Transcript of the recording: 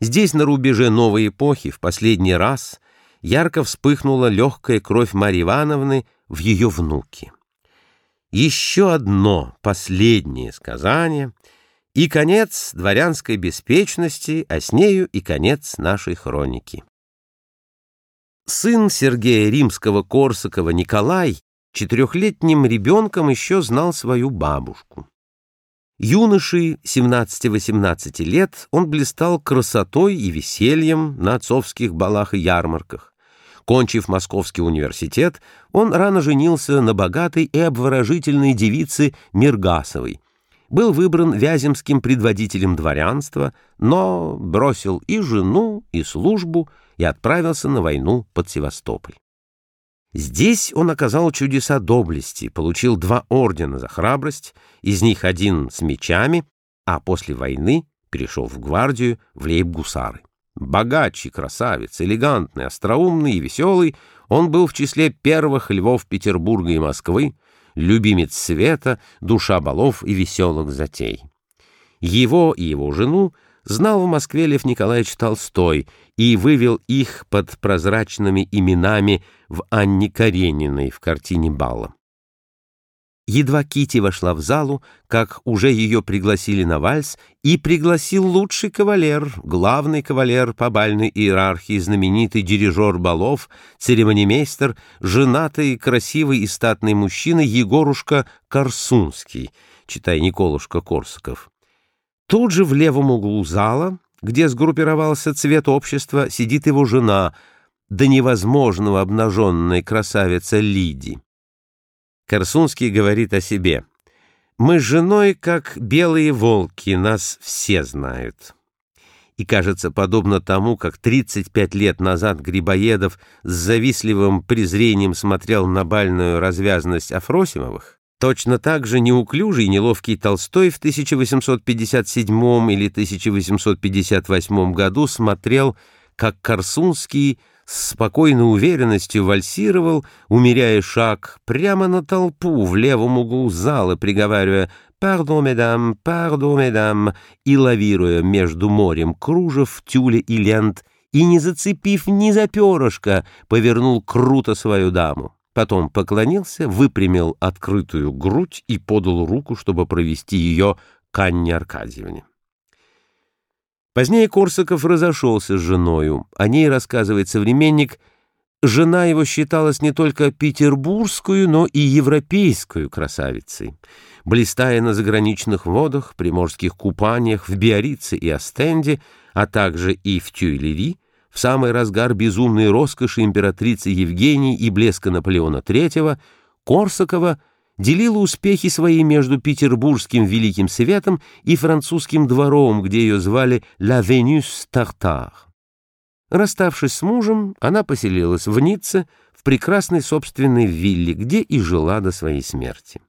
Здесь, на рубеже новой эпохи, в последний раз ярко вспыхнула легкая кровь Марьи Ивановны в ее внуке. Еще одно последнее сказание и конец дворянской беспечности, а с нею и конец нашей хроники. Сын Сергея Римского-Корсакова Николай четырехлетним ребенком еще знал свою бабушку. Юношей 17-18 лет он блистал красотой и весельем на отцовских балах и ярмарках. Кончив Московский университет, он рано женился на богатой и обворожительной девице Миргасовой. Был выбран вяземским предводителем дворянства, но бросил и жену, и службу и отправился на войну под Севастополь. Здесь он оказал чудеса доблести, получил два ордена за храбрость, из них один с мечами, а после войны перешел в гвардию в лейб-гусары. Богачий, красавец, элегантный, остроумный и веселый, он был в числе первых львов Петербурга и Москвы, любимец света, душа балов и веселых затей. Его и его жену знал в Москве Лев Николаевич Толстой и вывел их под прозрачными именами в Анне Карениной в картине Балла. Едва Кити вошла в залу, как уже ее пригласили на вальс, и пригласил лучший кавалер, главный кавалер по бальной иерархии, знаменитый дирижер балов, церемонимейстер, женатый, красивый и статный мужчина Егорушка Корсунский, читай Николушка Корсаков. Тут же в левом углу зала, где сгруппировался цвет общества, сидит его жена, до невозможного обнаженная красавица Лиди. Корсунский говорит о себе. «Мы с женой, как белые волки, нас все знают». И кажется, подобно тому, как 35 лет назад Грибоедов с завистливым презрением смотрел на бальную развязность Афросимовых, Точно так же неуклюжий и неловкий Толстой в 1857 или 1858 году смотрел, как Корсунский с спокойной уверенностью вальсировал, умеряя шаг прямо на толпу в левом углу зала, приговаривая «Пардон, медам, пардон, медам» и лавируя между морем кружев, тюля и лент, и, не зацепив ни за перышко, повернул круто свою даму. Потом поклонился, выпрямил открытую грудь и подал руку, чтобы провести ее к Анне Аркадьевне. Позднее Корсаков разошелся с женою. О ней рассказывает современник. Жена его считалась не только петербургскую, но и европейскую красавицей. Блистая на заграничных водах, приморских купаниях, в Биорице и Остенде, а также и в Тюильри, в самый разгар безумной роскоши императрицы Евгении и блеска Наполеона III, Корсакова делила успехи свои между петербургским Великим Светом и французским двором, где ее звали «La Venus Tartare». Расставшись с мужем, она поселилась в Ницце, в прекрасной собственной вилле, где и жила до своей смерти.